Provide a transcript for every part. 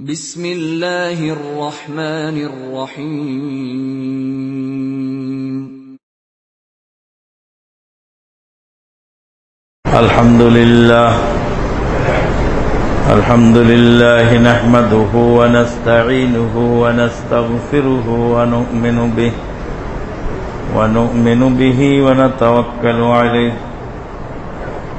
بسم الله الرحمن الرحيم. الحمد لله. الحمد لله نحمده ونستعينه ونستغفره ونؤمن به. ونؤمن به ونتوكل عليه.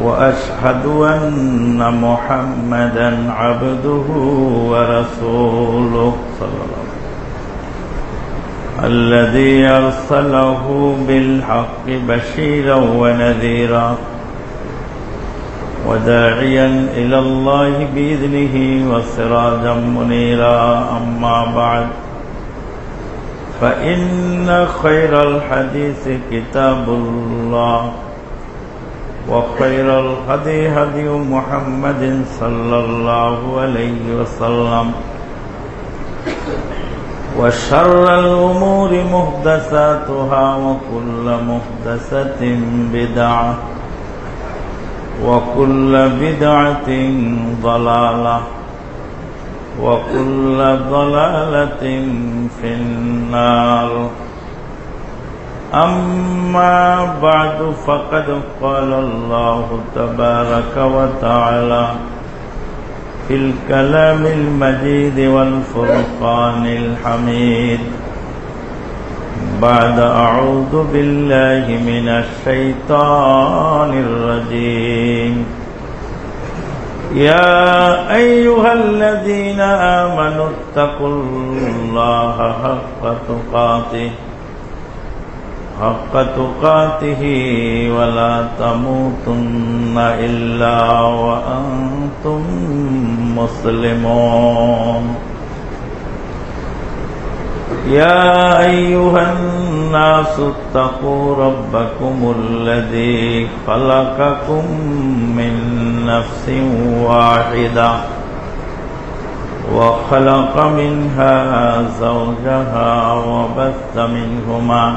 وأشهد أن محمدا عبده ورسوله صلى الله عليه وسلم. الذي أرسله بالحق بشيرا ونذيرا وداعيا إلى الله بإذنه وسراجا منيرا. أما بعد فإن خير الحديث كتاب الله. وخير الهدي هدي محمد صلى الله عليه وسلم. وشر الأمور محدثاتها وكل محدثة بدعة وكل بدعة ضلالة وكل ضلالة في النار. أما بعد فقد قال الله تبارك وتعالى في الكلام المجيد والفرقان الحميد. بعد أعوذ بالله من الشيطان الرجيم. يا أيها الذين آمنوا اتقوا الله حق تقاته. حق تقاته ولا تموتن إلا وأنتم مسلمون. يا أيها الناس اتقوا ربكم الذي خلقكم من نفس واحدة وخلق منها زوجها وبث منهما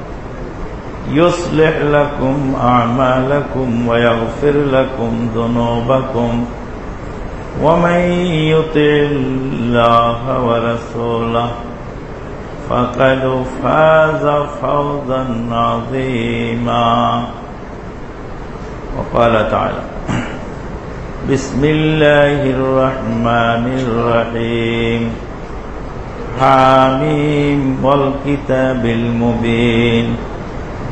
يصلح لكم أعمالكم ويغفر لكم ذنوبكم. ومن يطع الله ورسوله فقد فاز فوزا عظيما. وقال تعالى بسم الله الرحمن الرحيم. حاميم والكتاب المبين.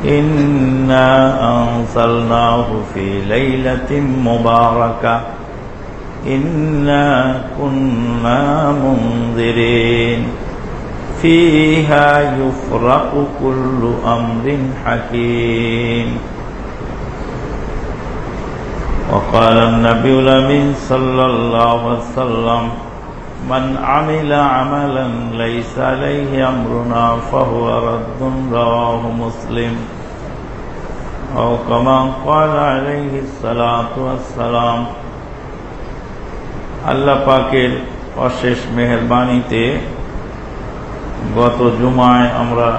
إنا أنزلناه في ليلة مباركة إنا كنا منذرين فيها يفرق كل أمر حكيم وقال النبي الأمين صلى الله عليه وسلم من عمل عملا ليس عليه أمرنا فهو رد رواه مسلم أو كما قال عليه الصلاة والسلام আল্লাহ পাকের অশেষ মেহরবানিতে গত জুমায় আমরা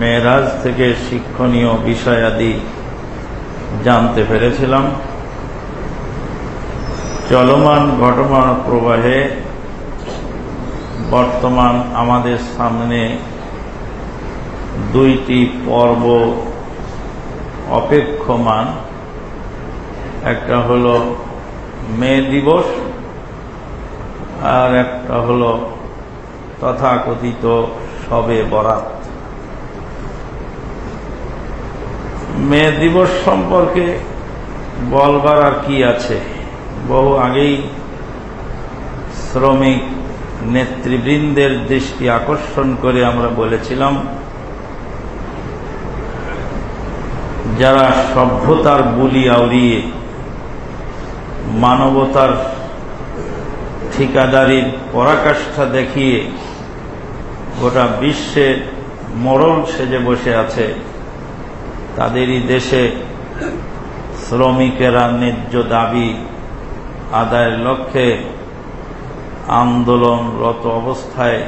মেয়েরাজ থেকে শিক্ষণীয় বিষয়াদি জানতে পেরেছিলাম চলমান ঘটনার প্রবাহে বর্তমান আমাদের সামনে দুইটি পর্ব অপেক্ষমান। একটা হলো মে দিবস আর একটা হল তথাকথিত সবে বরাত। মে দিবস সম্পর্কে বলবার আর কি আছে? বহু আগেই শ্রমিক নেতৃবৃন্দের দৃষ্টি আকর্ষণ করে আমরা বলেছিলাম, যারা সভ্যতার বুলি আউড়িয়ে মানবতার ঠিকাদারির পরাকাষ্ঠা দেখিয়ে গোটা বিশ্বে মরল সেজে বসে আছে, তাদেরই দেশে শ্রমিকেরা ন্যায্য দাবি আদায়ের লক্ষ্যে আন্দোলনরত অবস্থায়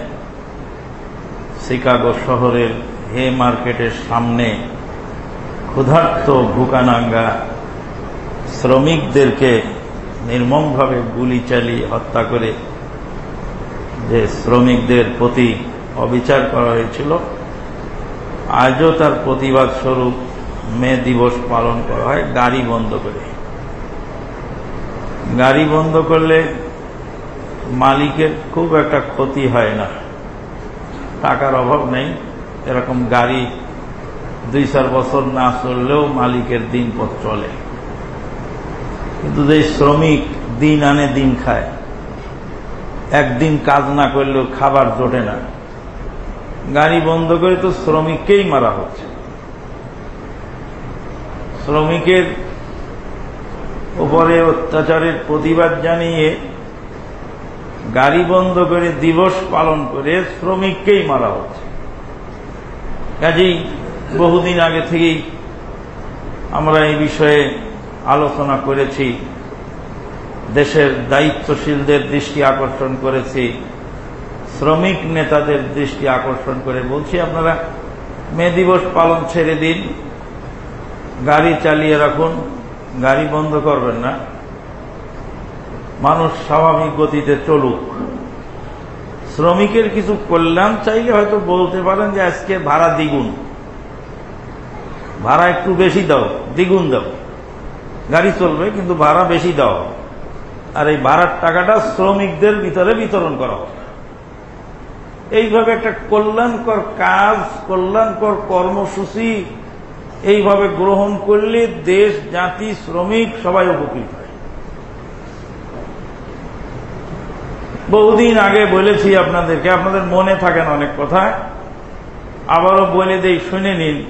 শিকাগো শহরের হে মার্কেটের সামনে ক্ষুধার্ত ভুকানাঙ্গা শ্রমিকদেরকে নির্মমভাবে গুলি চালিয়ে হত্যা করে যে শ্রমিকদের প্রতি অবিচার করা হয়েছিল, আজও তার প্রতিবাদ স্বরূপ মে দিবস পালন করা হয়, গাড়ি বন্ধ করে। গাড়ি বন্ধ করলে মালিকের খুব একটা ক্ষতি হয় না। টাকার অভাব নেই। এরকম গাড়ি দুই চার বছর না চললেও মালিকের দিন পথ চলে। কিন্তু যে শ্রমিক দিন আনে দিন খায়, একদিন কাজ না করলেও খাবার জোটে না। গাড়ি বন্ধ করে তো শ্রমিককেই মারা হচ্ছে। শ্রমিকের উপরে অত্যাচারের প্রতিবাদ জানিয়ে গাড়ি বন্ধ করে দিবস পালন করে শ্রমিককেই মারা হচ্ছে। কাজেই বহুদিন আগে থেকেই আমরা এই বিষয়ে আলোচনা করেছি, দেশের দায়িত্বশীলদের দৃষ্টি আকর্ষণ করেছি, শ্রমিক নেতাদের দৃষ্টি আকর্ষণ করে বলছি আপনারা, মে দিবস পালন ছেড়ে দিন, গাড়ি চালিয়ে রাখুন গাড়ি বন্ধ করবেন না। মানুষ স্বাভাবিক গতিতে চলুক। শ্রমিকের কিছু কল্যাণ চাইলে হয়তো বলতে পারেন যে, আজকে ভাড়া দ্বিগুণ। ভাড়া একটু বেশি দাও, দ্বিগুণ দাও। গাড়ি চলবে, কিন্তু ভাড়া বেশি দাও। আর এই ভাড়ার টাকাটা শ্রমিকদের ভিতরে বিতরণ করা। এইভাবে একটা কল্যাণকর কাজ, কল্যাণকর কর্মসূচি এইভাবে গ্রহণ করলে দেশ, জাতি, শ্রমিক সবাই উপকৃত হয়। বহুদিন আগে বলেছি আপনাদেরকে, আপনাদের মনে থাকেন অনেক কথা, আবারও বলে দেই, শুনে নিন,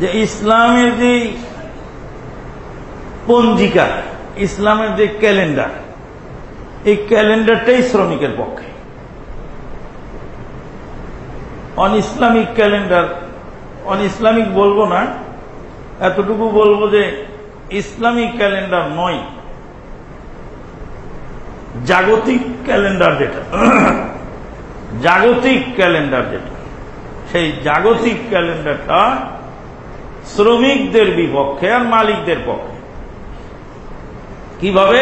যে ইসলামের যে পঞ্জিকা, ইসলামের যে ক্যালেন্ডার, এই ক্যালেন্ডারটাই শ্রমিকের পক্ষে। On Islamic calendar on Islamic বলব না, এতটুকু বলব যে ইসলামিক ক্যালেন্ডার নয়, জাগতিক ক্যালেন্ডার যেটা, জাগতিক ক্যালেন্ডার যেটা, সেই জাগতিক ক্যালেন্ডারটা শ্রমিকদের বিপক্ষে আর মালিকদের পক্ষে। কীভাবে?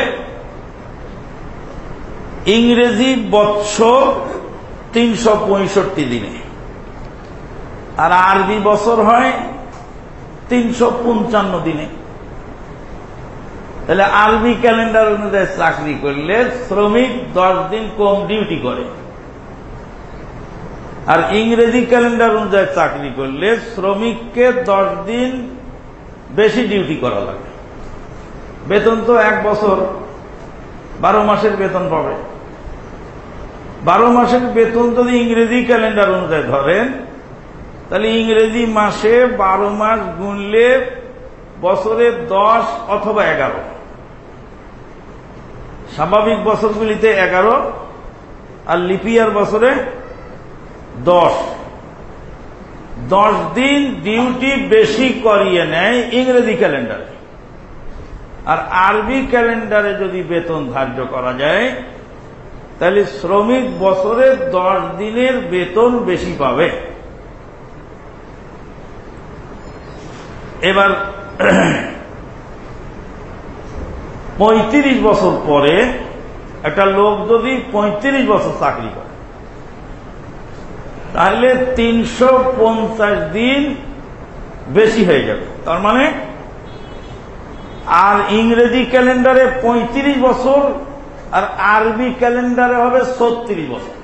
ইংরেজি বৎসর তিনশো দিনে। আর আরবি বছর হয় তিনশো পঞ্চান্ন দিনে। তাহলে আরবি ক্যালেন্ডার অনুযায়ী চাকরি করলে শ্রমিক দশ দিন কম ডিউটি করে। আর ইংরেজি ক্যালেন্ডার অনুযায়ী চাকরি করলে শ্রমিককে দশ দিন বেশি ডিউটি করা লাগে। বেতন তো এক বছর, বারো মাসের বেতন পাবে। বারো মাসের বেতন যদি ইংরেজি ক্যালেন্ডার অনুযায়ী ধরেন তাহলে ইংরেজি মাসে বারো মাস গুনলে বছরে দশ অথবা এগারো। স্বাভাবিক বছরগুলিতে এগারো, আর লিপিয়ার বছরে দশ। দশ দিন ডিউটি বেশি করিয়ে নেয় ইংরেজি ক্যালেন্ডারে। আর আরবি ক্যালেন্ডারে যদি বেতন ধার্য করা যায়, তাহলে শ্রমিক বছরে দশ দিনের বেতন বেশি পাবে। এবার পঁয়ত্রিশ বছর পরে একটা লোক যদি পঁয়ত্রিশ বছর চাকরি করে, তাহলে তিনশো পঞ্চাশ দিন বেশি হয়ে যাবে। তার মানে আর ইংরেজি ক্যালেন্ডারে ৩৫ বছর, আর আরবি ক্যালেন্ডারে হবে ছত্রিশ বছর।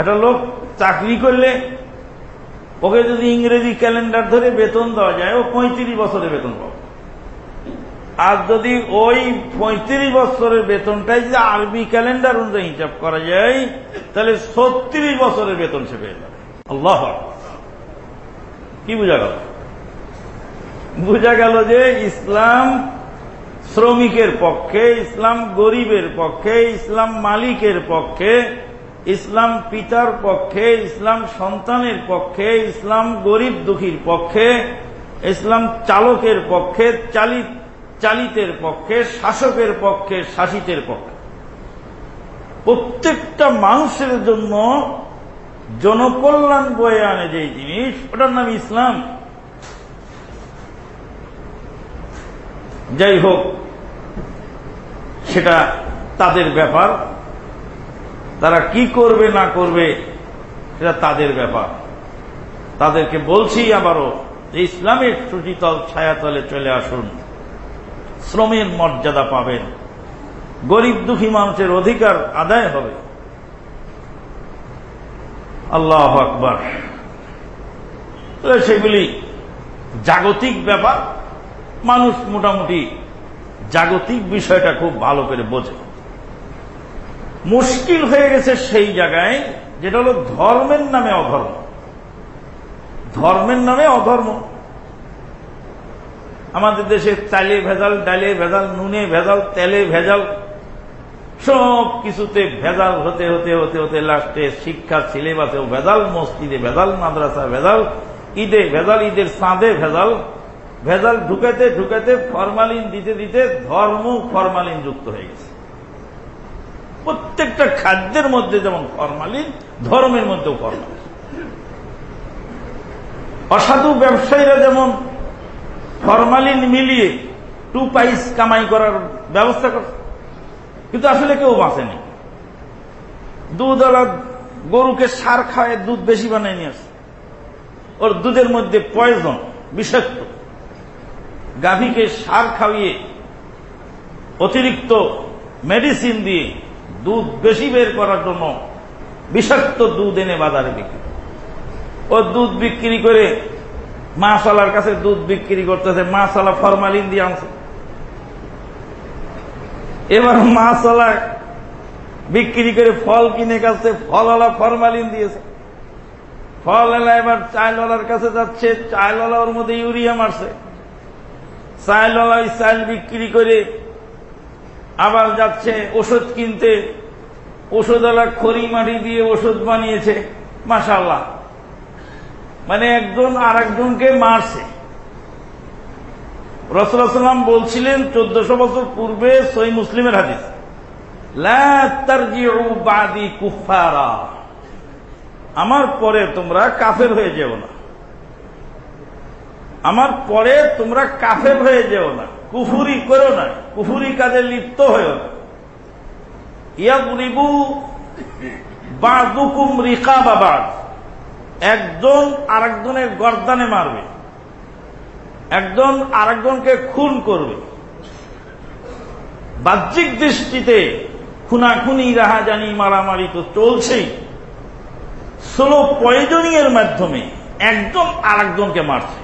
একটা লোক চাকরি করলে ওকে যদি ইংরেজি ক্যালেন্ডার ধরে বেতন দেওয়া যায়, ও পঁয়ত্রিশ বছরের বেতন পাবে। আর যদি ওই পঁয়ত্রিশ বছরের বেতনটাই যদি আরবি ক্যালেন্ডার অনুযায়ী হিসাব করা যায়, তাহলে ছত্রিশ বছরের বেতন সে পেয়ে যাবে। আল্লাহ কি বোঝা গেল? বোঝা গেল যে ইসলাম শ্রমিকের পক্ষে, ইসলাম গরিবের পক্ষে, ইসলাম মালিকের পক্ষে ইসলাম পিতার পক্ষে, ইসলাম সন্তানের পক্ষে, ইসলাম গরিব দুঃখীর পক্ষে, ইসলাম চালকের পক্ষে, চালিত, চালিতের পক্ষে, শাসকের পক্ষে, শাসিতের পক্ষে। প্রত্যেকটা মানুষের জন্য জনকল্যাণ বয়ে আনে যে জিনিস, ওটার নাম ইসলাম। যাই হোক, সেটা তাদের ব্যাপার। তারা কি করবে, না করবে, সেটা তাদের ব্যাপার। তাদেরকে বলছি আবারও যে ইসলামের সুচিতল ছায়াতলে চলে আসুন। শ্রমের মর্যাদা পাবেন। গরিব দুঃখী মানুষের অধিকার আদায় হবে। আল্লাহ আকবর। সেগুলি জাগতিক ব্যাপার। মানুষ মোটামুটি জাগতিক বিষয়টা খুব ভালো করে বোঝে। মুশকিল হয়ে গেছে সেই জায়গায়, যেটা হলো ধর্মের নামে অধর্ম। ধর্মের নামে অধর্ম। আমাদের দেশে চালে ভেজাল, ডালে ভেজাল, নুনে ভেজাল, তেলে ভেজাল, সব কিছুতে ভেজাল হতে হতে হতে হতে লাস্টে শিক্ষা সিলেবাসেও ভেজাল, মসজিদে ভেজাল মাদ্রাসা ভেজাল, ঈদে ভেজাল, ঈদের সাঁদে ভেজাল। ভেজাল ঢুকাতে ঢুকাতে ফরমালিন দিতে দিতে ধর্ম ফরমালিন যুক্ত হয়ে গেছে। প্রত্যেকটা খাদ্যের মধ্যে যেমন ফরমালিন, ধর্মের মধ্যেও ফরমালিন। অসাধু ব্যবসায়ীরা যেমন ফরমালিন মিলিয়ে টু পাইস কামাই করার ব্যবস্থা করছে কিন্তু আসলে কেউ বাঁচেনি। দুধ গরুকে সার খাওয়ায় দুধ বেশি বানায় নিয়ে আসে। ওর দুধের মধ্যে পয়জন বিষাক্ত। গাভীকে সার খাওয়িয়ে অতিরিক্ত মেডিসিন দিয়ে দুধ বেশি বের করার জন্য বিষাক্ত দুধ এনে বাজারে বিক্রি। ও দুধ বিক্রি করে মাসালার কাছে দুধ বিক্রি করতেছে মাসালা ফরমালিন দিয়ে আনছে। এবার মাসালা বিক্রি করে ফল কিনে কাছে ফলওয়ালা ফরমালিন দিয়েছে। ফলওয়ালা এবার চাইলওয়ালার কাছে যাচ্ছে চাইলওয়ালা ওর মধ্যে ইউরিয়া মারছে। চাইলওয়ালা ওই চাইল বিক্রি করে আবার যাচ্ছে ওষুধ কিনতে। ওষুধওয়ালা খড়ি মাটি দিয়ে ওষুধ বানিয়েছে। মাসাল্লাহ মানে একজন আর একজনকে মারছে রসুলাম বলছিলেন, চোদ্দশো বছর পূর্বে সই মুসলিমের হাদিস কুফারা আমার পরে তোমরা কাফের হয়ে যেও না। আমার পরে তোমরা কাফের হয়ে যেও না। কুফুরি করো না, কুফুরি কাজে লিপ্ত হয়েও না। ইয়াবু বাদুকুম রিকা বাবাদ একজন আরেকজনের গর্দানে মারবে। একজন আরেকজনকে খুন করবে। বাহ্যিক দৃষ্টিতে খুনাখুনি, রাহাজানি, মারামারি তো চলছেই। স্লো পয়জনিংয়ের মাধ্যমে একজন আরেকজনকে মারছে।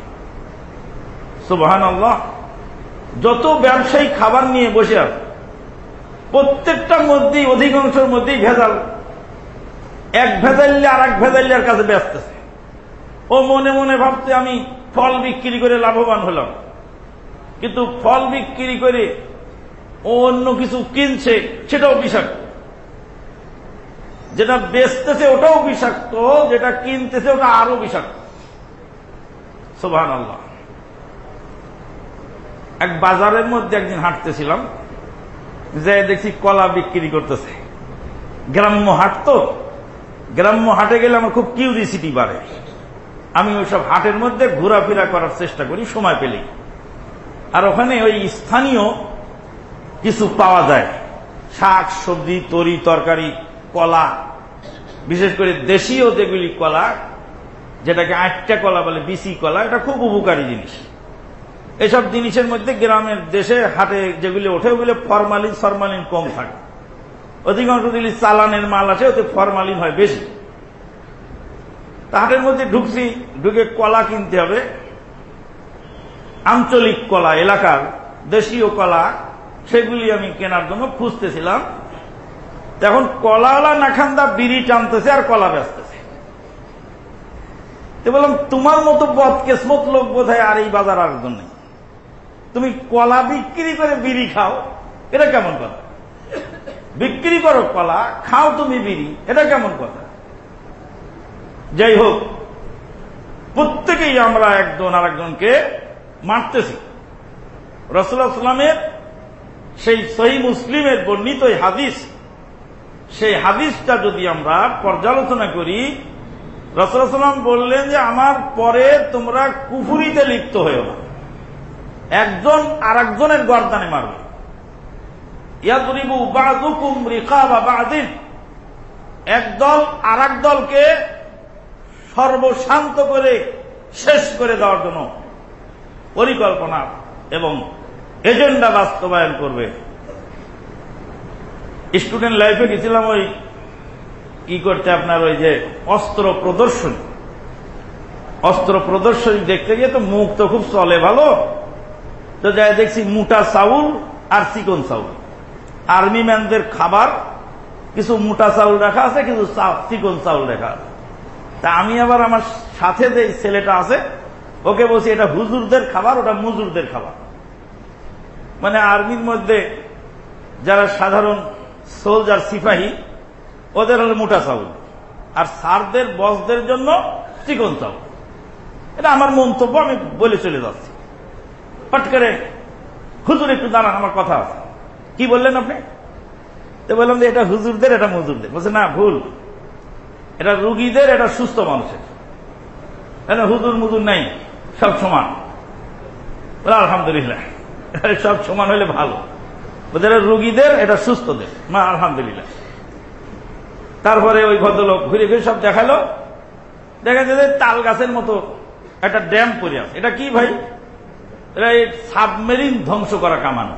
সুবাহান আল্লাহ যত ব্যবসায়ী খাবার নিয়ে বসে আছে প্রত্যেকটার মধ্যেই, অধিকাংশের মধ্যেই ভেজাল। এক ভেজাল্লে আর এক ভেজাল্লার কাছে ব্যস্তেছে ও মনে মনে ভাবছে, আমি ফল বিক্রি করে লাভবান হলাম। কিন্তু ফল বিক্রি করে ও অন্য কিছু কিনছে, সেটাও বিষাক্ত। যেটা বেচতেছে, ওটাও বিষাক্ত। যেটা কিনতেছে, ওটা আরও বিষাক্ত। সোভান আল্লাহ এক বাজারের মধ্যে একদিন হাঁটতেছিলাম, যে দেখছি কলা বিক্রি করতেছে। গ্রাম্য হাট তো। গ্রাম্য হাটে গেলে আমার খুব কিউরিসিটি বাড়ে। আমি ওইসব হাটের মধ্যে ঘোরাফেরা করার চেষ্টা করি, সময় পেলেই আর ওখানে ওই স্থানীয় কিছু পাওয়া যায়। শাক, সবজি, তরি, তরকারি, কলা, বিশেষ করে দেশীয় যেগুলি কলা, যেটাকে আটটা কলা বলে, বিসি কলা, এটা খুব উপকারী জিনিস। এসব জিনিসের মধ্যে গ্রামের দেশে হাটে যেগুলি ওঠে, ওগুলো ফরমালিন ফরমালিন কম থাকে। অধিকাংশ যদি চালানের মাল আছে, ওতে ফরমালিন হয় বেশি। হাটের মধ্যে ঢুকছি, ঢুকে কলা কিনতে হবে। আঞ্চলিক কলা, এলাকার দেশীয় কলা, সেগুলি আমি কেনার জন্য খুঁজতেছিলাম। এখন কলাওয়ালা নাখান্দা বিড়ি টানতেছে আর কলা বেচতেছে। তো বললাম, তোমার মতো বদ কেসমত লোক বোধ আর এই বাজার আর নেই। তুমি কলা বিক্রি করে বিড়ি খাও, এটা কেমন কথা? বিক্রি করো কলা, খাও তুমি বিড়ি, এটা কেমন কথা? যাই হোক, প্রত্যেকেই আমরা একজন আর একজনকে মারতেছি রসুল্লাহ সাল্লামের সেই সহি মুসলিমের বর্ণিত হাদিস, সেই হাদিসটা যদি আমরা পর্যালোচনা করি রসুলাম বললেন যে, আমার পরে তোমরা কুফুরিতে লিপ্ত হয়েও না। একজন আর একজনের গর্দানে মারবে। ইয়াদরিবু বাদুকুম রিকা বা বাদিন একদল আর এক দলকে সর্বশান্ত করে শেষ করে দেওয়ার জন্য পরিকল্পনা এবং এজেন্ডা বাস্তবায়ন করবে। স্টুডেন্ট লাইফে গেছিলাম ওই কি করতে আপনার ওই যে অস্ত্র প্রদর্শনী। অস্ত্র প্রদর্শনী দেখতে গিয়ে তো মুখ তো খুব চলে ভালো। তো যাই দেখছি মোটা চাউল আর চিকন চাউল। আর্মি ম্যানদের খাবার, কিছু মোটা চাউল রাখা আছে, কিছু চিকন চাউল রাখা আছে। তা আমি আবার আমার সাথে যে ছেলেটা আছে, ওকে বলছি, এটা হুজুরদের খাবার, ওটা মুজুরদের খাবার। মানে আর্মির মধ্যে যারা সাধারণ সোলজার সিপাহী, ওদের হলো মোটা চাউল। আর সারদের বসদের জন্য চিকন চাউল। এটা আমার মন্তব্য, আমি বলে চলে যাচ্ছি। পট করে হুজুর একটু দাঁড়ান, আমার কথা আছে। কি বললেন আপনি? তো বললাম যে এটা হুজুরদের, এটা মজুরদের। বলছে, না, ভুল। এটা রুগীদের, এটা সুস্থ মানুষের। এটা হুজুর মুজুর নাই? সব সমান। আলহামদুলিল্লাহ। সব সমান হলে ভালো। রুগীদের, এটা সুস্থদের। মা, আলহামদুলিল্লাহ। তারপরে ওই ভদ্রলোক ঘুরে ঘুরে সব দেখাল। দেখা যায় তাল গাছের মতো একটা ড্যাম পরে আছে। এটা কি ভাই? এটা সাবমেরিন ধ্বংস করা কামানো।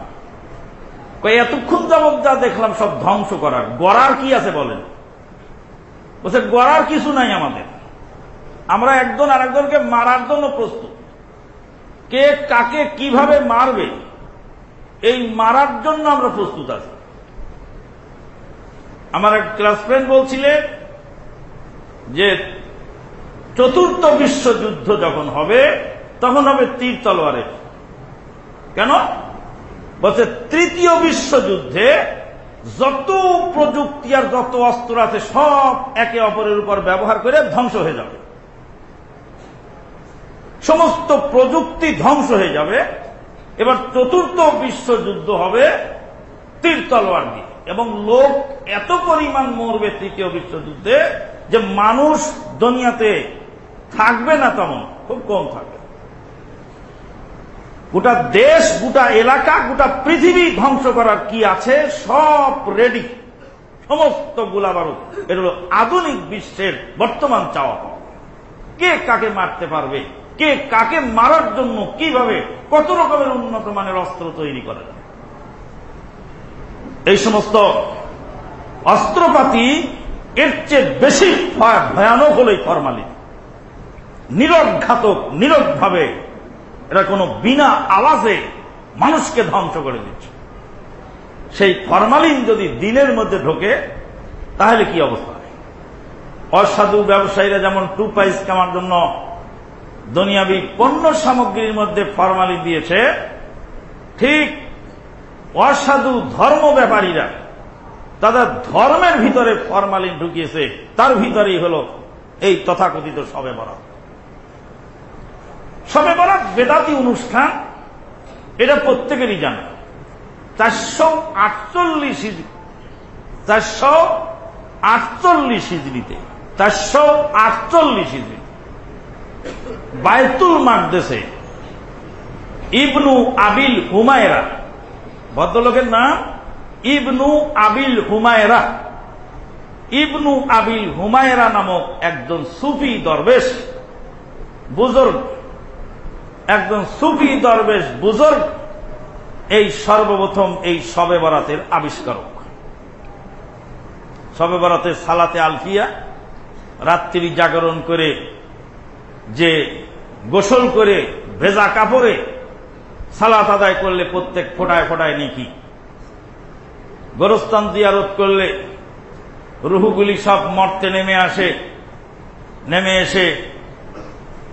এতক্ষণ যাবৎ যা দেখলাম সব ধ্বংস করার গড়ার কি আছে বলেন? বলছে, গড়ার কিছু নাই আমাদের। আমরা একজন আরেকজনকে মারার জন্য প্রস্তুত। কে কাকে কীভাবে মারবে, এই মারার জন্য আমরা প্রস্তুত আছি। আমার এক ক্লাস ফ্রেন্ড বলছিলেন যে, চতুর্থ বিশ্বযুদ্ধ যখন হবে, তখন হবে তীর তলোয়ারে। কেন? বলছে, তৃতীয় বিশ্বযুদ্ধে যত প্রযুক্তি আর যত অস্ত্র আছে, সব একে অপরের উপর ব্যবহার করে ধ্বংস হয়ে যাবে। সমস্ত প্রযুক্তি ধ্বংস হয়ে যাবে। এবার চতুর্থ বিশ্বযুদ্ধ হবে তীর তলোয়ার দিয়ে এবং লোক এত পরিমাণ মরবে তৃতীয় বিশ্বযুদ্ধে যে মানুষ দুনিয়াতে থাকবে না তেমন, খুব কম থাকবে। গোটা দেশ, গোটা এলাকা, গোটা পৃথিবী ধ্বংস করার কি আছে? সব রেডি সমস্ত গোলাবারুদ। এটা হল আধুনিক বিশ্বের বর্তমান চাওয়া কে কাকে মারতে পারবে? কে কাকে মারার জন্য কীভাবে কত রকমের উন্নত মানের অস্ত্র তৈরি করে? এই সমস্ত অস্ত্রপাতি এর চেয়ে বেশি ভয়ানক হলেই ফরমালিন। নীরব ঘাতক ভাবে এরা কোনো বিনা আওয়াজে মানুষকে ধ্বংস করে দিচ্ছে। সেই ফরমালিন যদি দিনের মধ্যে ঢোকে, তাহলে কি অবস্থা? অসাধু ব্যবসায়ীরা যেমন টু পাইস কামার জন্য দুনিয়াবি পণ্য সামগ্রীর মধ্যে ফরমালিন দিয়েছে, ঠিক অসাধু ধর্ম ব্যাপারীরা তাদের ধর্মের ভিতরে ফরমালিন ঢুকিয়েছে, তার ভিতরেই হল এই তথাকথিত সবে বরাত। সবে বরাত বেদাতি অনুষ্ঠান, এটা প্রত্যেকেরই জানা। চারশো আটচল্লিশ চারশো আটচল্লিশ হিজড়িতে চারশো আটচল্লিশ হিজড়ি বায়তুল মাকদেশে ইবনু আবিল হুমায়রা, ভদ্রলোকের নাম ইবনু আবিল হুমায়রা। ইবনু আবিল হুমায়রা নামক একজন সুফি দরবেশ, বুজুর্গ একজন সুফি দরবেশ বুজুর্গ, এই সর্বপ্রথম এই শবে বরাতের আবিষ্কারক। শবে বরাতের সালাতে আলফিয়া, রাত্রি জাগরণ করে যে গোসল করে ভেজা কাপড়ে সালাত আদায় করলে প্রত্যেক ফোটায় ফোটায় নেকি। গোরস্থান জিয়ারত করলে রুহুগুলি সব মর্তে নেমে আসে, নেমে এসে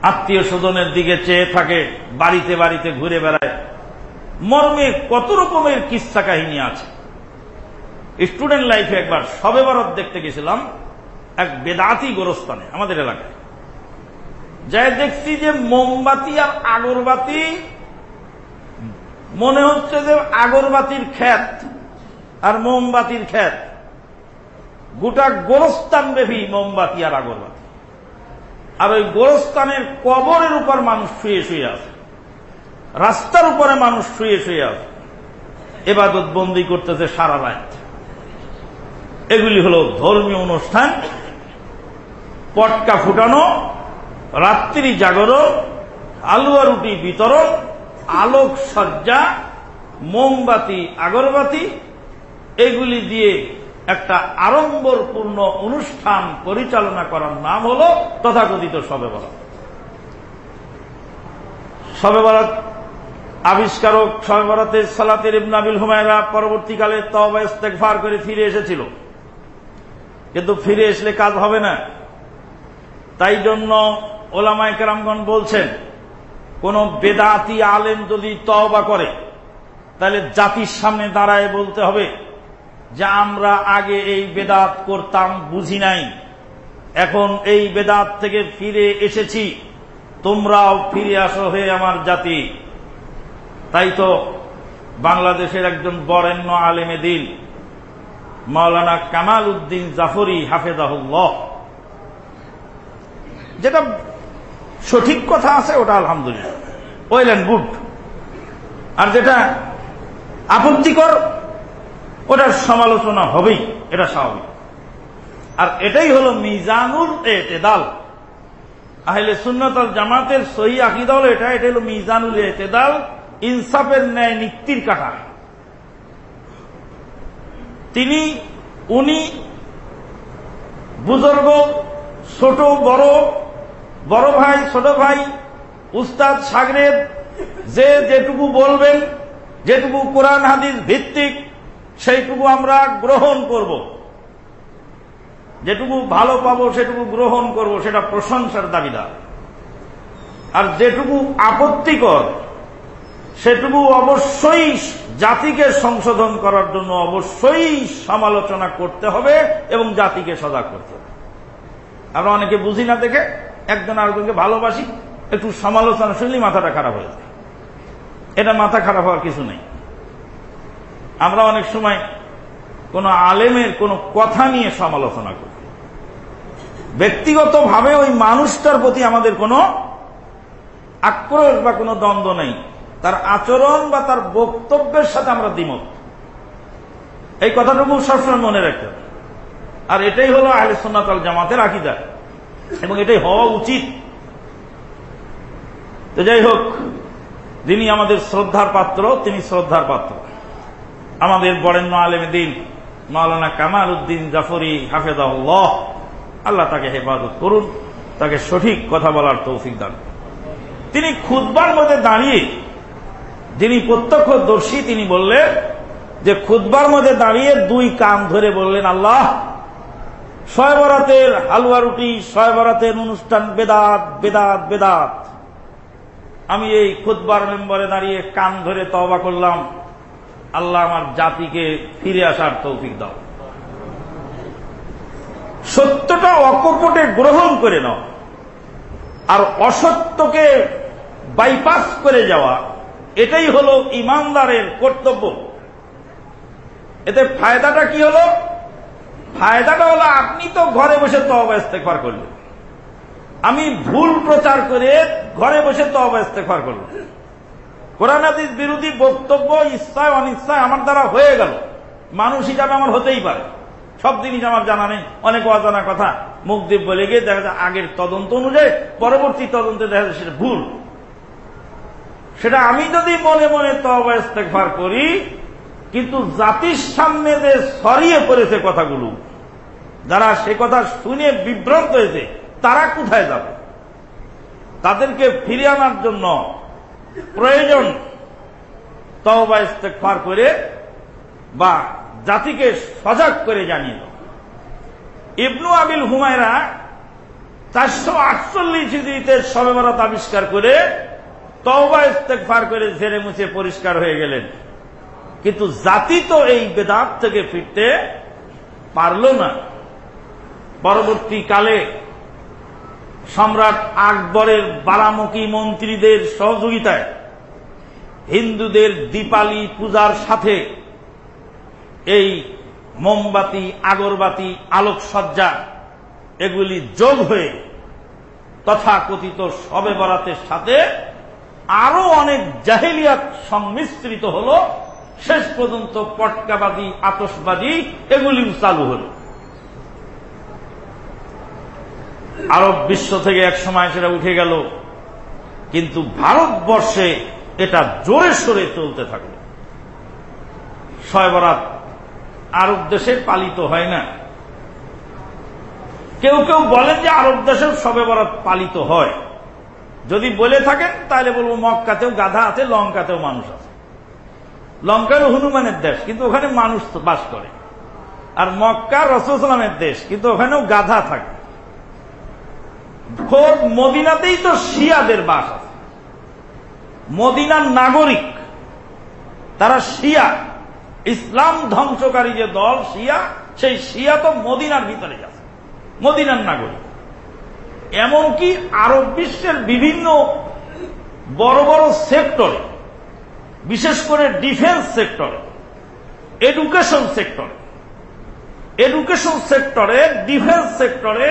আত্মীয় স্বজনের দিকে চেয়ে থাকে, বাড়িতে বাড়িতে ঘুরে বেড়ায়। মর্মে কত রকমের কিস্সা কাহিনী আছে। স্টুডেন্ট লাইফে একবার সবে বরত দেখতে গেছিলাম, এক বেদাতি গোরস্থানে, আমাদের এলাকায়। যাই দেখছি যে মোমবাতি আর আগরবাতি, মনে হচ্ছে যে আগরবাতির খ্যাত আর মোমবাতির খ্যাত গোটা গোরস্থান ব্যাপী মোমবাতি আর আগরবাতি। আর ওই গোরস্থানের কবরের উপর মানুষ শুয়ে শুয়ে আছে। রাস্তার উপরে মানুষ শুয়ে শুয়ে আছে। এবাদত বন্দি করতেছে সারা রাত। এগুলি হল ধর্মীয় অনুষ্ঠান। পটকা ফুটানো, রাত্রি জাগরণ আলুয়া রুটি বিতরণ আলোক সজ্জা মোমবাতি, আগরবাতি, এগুলি দিয়ে একটা আড়ম্বরপূর্ণ অনুষ্ঠান পরিচালনা করার নাম হল তথাকথিত সবে বরাত। সবে বরাত আবিষ্কারক সবে বরাতের সালাতের ইবনাবিল হুমায়রা পরবর্তীকালে তবা ইস্তেকফার করে ফিরে এসেছিল। কিন্তু ফিরে আসলে কাজ হবে না। তাই জন্য ওলামায় কেরামগণ বলছেন, কোন বেদাতি আলেম যদি তওবা করে, তাহলে জাতির সামনে দাঁড়ায় বলতে হবে যে আমরা আগে এই বেদাত করতাম, বুঝি নাই। এখন এই বেদাত থেকে ফিরে এসেছি। তোমরাও ফিরে আসো হে আমার জাতি। তাই তো বাংলাদেশের একজন বরেণ্য আলেমে দিন মাওলানা কামাল উদ্দিন জাফরি হাফেজাহুল্লাহ। যেটা সঠিক কথা আছে, ওটা আলহামদুলিল্লাহ। Well and good. আর যেটা আপত্তিকর ওটার সমালোচনা হবেই, এটা স্বাভাবিক। আর এটাই হল মিজানুল এতেদাল। আহলে সুন্নতল জামাতের সহি আকিদা হল এটা এটা হল মিজানুল এতেদাল, ইনসাফের ন্যায় নিক্তির কাটা। তিনি, উনি বুজুর্গ, ছোট, বড় বড় ভাই, ছোট ভাই, উস্তাদ সাগরেদ যে যেটুকু বলবেন, যেটুকু কোরআন, হাদিস ভিত্তিক সেইটুকু আমরা গ্রহণ করব। যেটুকু ভালো পাবো, সেটুকু গ্রহণ করব, সেটা প্রশংসার দাবিদার। আর যেটুকু আপত্তিকর, সেটুকু অবশ্যই জাতিকে সংশোধন করার জন্য অবশ্যই সমালোচনা করতে হবে এবং জাতিকে সজাগ করতে হবে। আমরা অনেকে বুঝি না দেখে, একজন আরেকজনকে ভালোবাসি, একটু সমালোচনা শুনলেই মাথাটা খারাপ হয়ে যায়। এটা মাথা খারাপ হওয়ার কিছু নেই। আমরা অনেক সময় কোন আলেমের কোন কথা নিয়ে সমালোচনা করি। ব্যক্তিগতভাবে ওই মানুষটার প্রতি আমাদের কোনো আক্রোশ বা কোনো দ্বন্দ্ব নেই। তার আচরণ বা তার বক্তব্যের সাথে আমরা দ্বিমত। এই কথাটুকু সবসময় মনে রাখতে আর এটাই হলো আহলে সোনাতাল জামাতের আকিদা। এবং এটাই হওয়া উচিত। তো যাই হোক, যিনি আমাদের শ্রদ্ধার পাত্র, তিনি শ্রদ্ধার পাত্র। আমাদের বরেণ্য আলেম দিন। মাওলানা কামাল উদ্দিন জাফরি হাফেজাউল্লাহ আল্লাহ তাকে হেফাজত করুন, তাকে সঠিক কথা বলার তৌফিক দান। তিনি খুদবার মধ্যে দাঁড়িয়ে, যিনি প্রত্যক্ষদর্শী, তিনি বললেন যে খুদবার মধ্যে দাঁড়িয়ে দুই কান ধরে বললেন, আল্লাহ শয়বরাতের হালুয়া রুটি শয়বরাতের অনুষ্ঠান বেদাত বেদাত বেদাত। আমি এই খুদবার মেম্বরে দাঁড়িয়ে কান ধরে তবা করলাম। আল্লাহ আমার জাতিকে ফিরে আসার তৌফিক দাও। সত্যটা অকপটে গ্রহণ করে নাও। আর অসত্যকে বাইপাস করে যাওয়া, এটাই হল ইমানদারের কর্তব্য। এতে ফায়দাটা কি হলো? ফায়দাটা হলো আপনি তো ঘরে বসে তবা ইস্তেকবার করলেন। আমি ভুল প্রচার করে ঘরে বসে তবা ইস্তেকবার করলাম। কোরআন হাদিস বিরোধী বক্তব্য, ইচ্ছায়, অনিচ্ছায় আমার দ্বারা হয়ে গেল। মানুষ হিসাবে আমার হতেই পারে। সব জিনিস আমার জানা নেই। অনেক অজানা কথা। মুখদীপ বলে গিয়ে দেখা যায় আগের তদন্ত অনুযায়ী পরবর্তী তদন্তে দেখা যায় সেটা ভুল। সেটা আমি যদি মনে মনে তবা ইস্তেকবার করি, কিন্তু জাতির সামনে যে সরিয়ে পড়েছে কথাগুলো, যারা সে কথা শুনে বিভ্রান্ত হয়েছে, তারা কোথায় যাবে? তাদেরকে ফিরিয়ে আনার জন্য প্রয়োজন। তওবা ইস্তেকফার করে বা জাতিকে সজাগ করে জানিয়ে দাও। ইবনু আবিল হুমায়রা চারশো আটচল্লিশ হিজড়িতে সবে বরাত আবিষ্কার করে তওবা ইস্তেকফার করে ঝেড়ে মুছে পরিষ্কার হয়ে গেলেন। কিন্তু জাতি তো এই বেদাত থেকে ফিরতে পারল না। পরবর্তীকালে সম্রাট আকবরের বারামুখী মন্ত্রীদের সহযোগিতায় হিন্দুদের দীপালি পূজার সাথে এই মোমবাতি, আগরবাতি, আলোকসজ্জা এগুলি যোগ হয়ে তথাকথিত সবে বরাতের সাথে আরও অনেক জাহেলিয়াত সংমিশ্রিত হল। শেষ পর্যন্ত পটকাবাদী আতসবাদী এগুলিও চালু হল। আরব বিশ্ব থেকে এক সময় সেটা উঠে গেল। কিন্তু ভারতবর্ষে এটা জোরে সোরে চলতে থাকল। শয়বরাত আরব দেশে পালিত হয় না। কেউ কেউ বলেন যে আরব দেশেও সবে বরাত পালিত হয়। যদি বলে থাকেন, তাহলে বলব মক্কাতেও গাধা আছে, লঙ্কাতেও মানুষ আছে। লঙ্কারও হনুমানের দেশ, কিন্তু ওখানে মানুষ বাস করে। আর মক্কা রসুলামের দেশ, কিন্তু ওখানেও গাধা থাকে। খোদ মদিনাতেই তো শিয়াদের বাস আছে। মদিনার নাগরিক, তারা শিয়া। ইসলাম ধ্বংসকারী যে দল শিয়া, সেই শিয়া তো মদিনার ভিতরে আছে মদিনার নাগরিক। এমনকি আরব বিশ্বের বিভিন্ন বড় বড় সেক্টরে, বিশেষ করে ডিফেন্স সেক্টরে, এডুকেশন সেক্টরে এডুকেশন সেক্টরে, ডিফেন্স সেক্টরে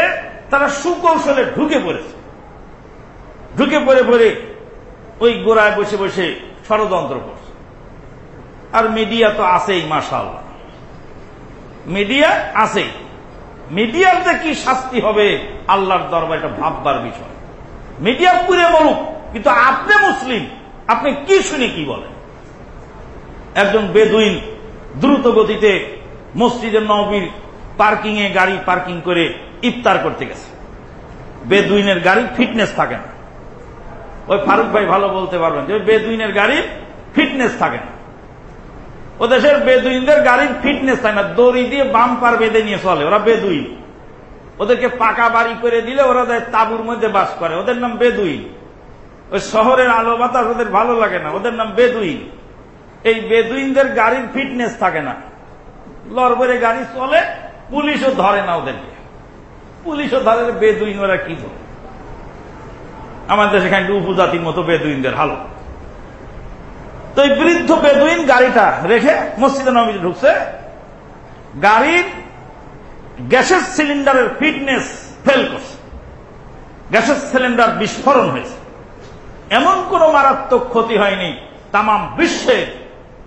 তারা সুকৌশলে ঢুকে পড়েছে। ঢুকে পড়ে পড়ে ওই গোড়ায় বসে বসে ষড়যন্ত্র করছে। আর মিডিয়া তো আছেই মাসাল মিডিয়া আছেই। মিডিয়ার যে কি শাস্তি হবে, আল্লাহর দরবার এটা ভাববার বিষয়। মিডিয়া পুরে বলুক, কিন্তু আপনি মুসলিম, আপনি কি শুনে কি বলেন? একজন বেদুইন দ্রুত গতিতে মসজিদের নবীর পার্কিং এ গাড়ি পার্কিং করে ইফতার করতে গেছে। বেদুইনের গাড়ি ফিটনেস থাকে না। ওই ফারুক ভাই ভালো বলতে পারবেন যে বেদুইনের গাড়ির ফিটনেস থাকে না। ও দেশের বেদুইনদের গাড়ির ফিটনেস থাকে না। দড়ি দিয়ে বাম পার বেঁধে নিয়ে চলে, ওরা বেদুইন। ওদেরকে পাকা বাড়ি করে দিলে ওরা তাবুর মধ্যে বাস করে। ওদের নাম বেদুইন। ওই শহরের আলো বাতাস ওদের ভালো লাগে না, ওদের নাম বেদুইন। এই বেদুইনদের গাড়ির ফিটনেস থাকে না। লড়বরে গাড়ি চলে, পুলিশও ধরে না ওদেরকে। পুলিশও ধরে বেদুইন ওরা কি বলে? আমাদের সেখানে উপজাতির মতো বেদুইনদের হালো। তো এই বৃদ্ধ বেদুইন গাড়িটা রেখে মসজিদে নবীতে ঢুকছে। গাড়ির গ্যাসের সিলিন্ডারের ফিটনেস ফেল করছে। গ্যাসের সিলিন্ডার বিস্ফোরণ হয়েছে। এমন কোন মারাত্মক ক্ষতি হয়নি। তাম বিশ্বের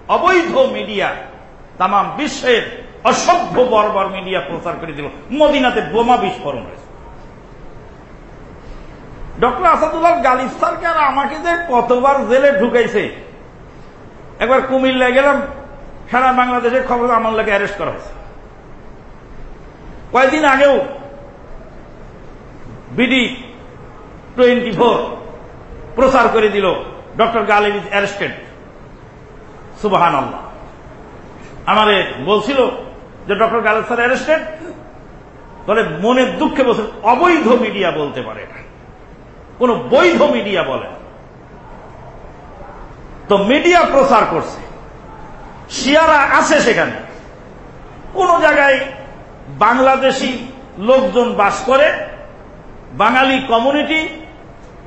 অবৈধ মিডিয়া তাম বিশ্বের অসভ্য বর্বর মিডিয়া প্রচার করে দিল। মদিনাতে বোমা বিস্ফোরণ হয়েছে। ডক্টর আসাদুল্লাহ গালিস্তারকে আর আমাকে যে কতবার জেলে ঢুকাইছে। একবার কুমিল্লায় গেলাম, সারা বাংলাদেশের খবর আমার লোকে অ্যারেস্ট করা হয়েছে। কয়েকদিন আগেও বিডি টোয়েন্টি ফোর প্রচার করে দিল, ডক্টর গালিব ইজ অ্যারেস্টেড সুবাহান আমারে বলছিল যে ডক্টর গালেব স্যার অ্যারেস্টেড, বলে মনের দুঃখে বলছে অবৈধ মিডিয়া বলতে পারে কোন বৈধ মিডিয়া বলে তো মিডিয়া প্রচার করছে। শিয়ারা আছে সেখানে। কোন জায়গায় বাংলাদেশি লোকজন বাস করে, বাঙালি কমিউনিটি,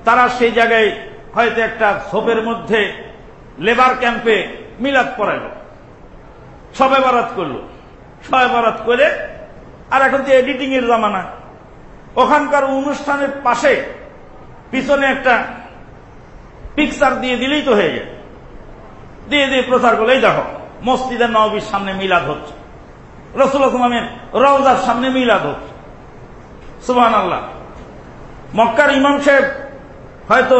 তারা সেই জায়গায় হয়তো একটা ছোপের মধ্যে লেবার ক্যাম্পে মিলাদ পড়াইল সবে বারাত করল। সবে বারাত করে, আর এখন তো এডিটিং এর জামানা। ওখানকার অনুষ্ঠানের পাশে পিছনে একটা পিকচার দিয়ে দিলেই তো হয়ে যায়। দিয়ে দিয়ে প্রচার করলেই দেখো, মসজিদের নবীর সামনে মিলাদ হচ্ছে। রসুল আসলামের রওজার সামনে মিলাদ হচ্ছে। সুবাহ আল্লাহ মক্কার ইমাম সাহেব হয়তো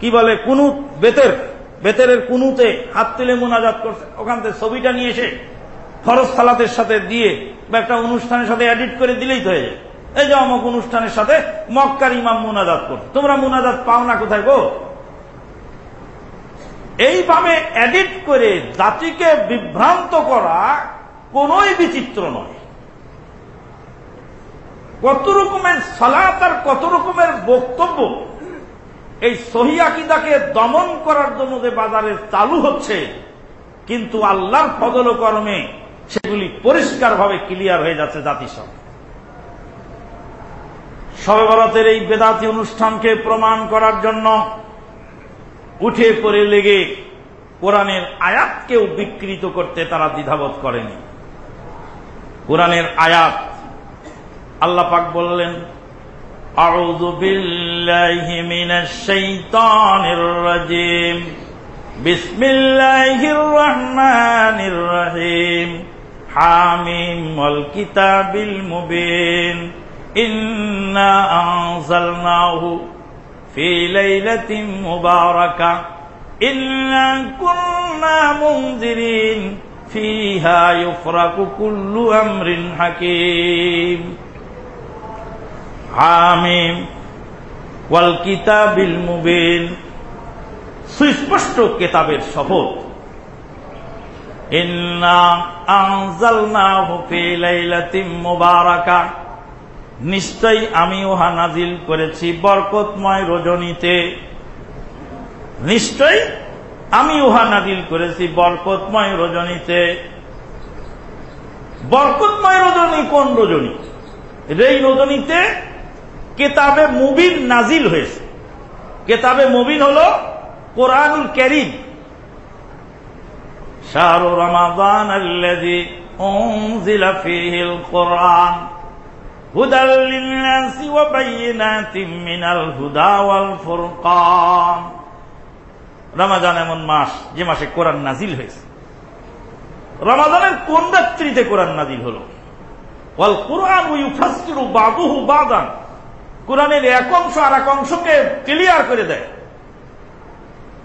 কি বলে, কুনুত, বেতের বেতের কুনুতে হাত তুলে মোনাজাত করছে। ওখান থেকে ছবিটা নিয়ে এসে ফরজ সালাতের সাথে দিয়ে বা একটা অনুষ্ঠানের সাথে এডিট করে দিলেই তো হয়ে যায়। এই যে অমুক অনুষ্ঠানের সাথে মক্কার ইমাম মুনাজাত কর তোমরা মুনাজাত পাও না কোথায় গো? এইভাবে এডিট করে জাতিকে বিভ্রান্ত করা কোনই বিচিত্র নয়। কত রকমের সালাত আর কত রকমের বক্তব্য এই সহি আকিদাকে দমন করার জন্য যে বাজারে চালু হচ্ছে, কিন্তু আল্লাহর ফদল কর্মে সেগুলি পরিষ্কারভাবে ক্লিয়ার হয়ে যাচ্ছে জাতিসংঘ সবে বরাতের এই বেদাতি অনুষ্ঠানকে প্রমাণ করার জন্য উঠে পড়ে লেগে কোরআনের আয়াতকেও বিকৃত করতে তারা দ্বিধাবোধ করেনি কোরআনের আয়াত আল্লাহ পাক বললেন أعوذ بالله من الشيطان الرجيم بسم الله الرحمن الرحيم حاميم والكتاب المبين إنا أنزلناه في ليلة مباركة إنا كنا منذرين فيها يفرق كل أمر حكيم হামিম ওয়াল কিতাবিল মুবিন সুস্পষ্ট কেতাবের শপথ নিশ্চয়ই আমি উহা নাজিল করেছি বরকতময় রজনীতে। নিশ্চয়ই আমি উহা নাজিল করেছি বরকতময় রজনীতে। বরকতময় রজনী কোন রজনী? এই রজনীতে কেতাবে মুবিন নাজিল হয়েছে। কেতাবে মুবিন হল কোরআনুল করিম। আল্লাযী উনজিলা ফীহিল কোরআন। হুদাল লিন-নাসি ওয়া বায়িনাতিন মিনাল হুদা ওয়াল ফুরকান। রমাদান এমন মাস যে মাসে কোরআন নাজিল হয়েছে। রমাদানের কোন রাত্রিতে কোরআন নাজিল হলো? ওয়াল কোরআন বাদুহু বাদান। কোরআনের এক অংশ আর এক অংশকে ক্লিয়ার করে দেয়।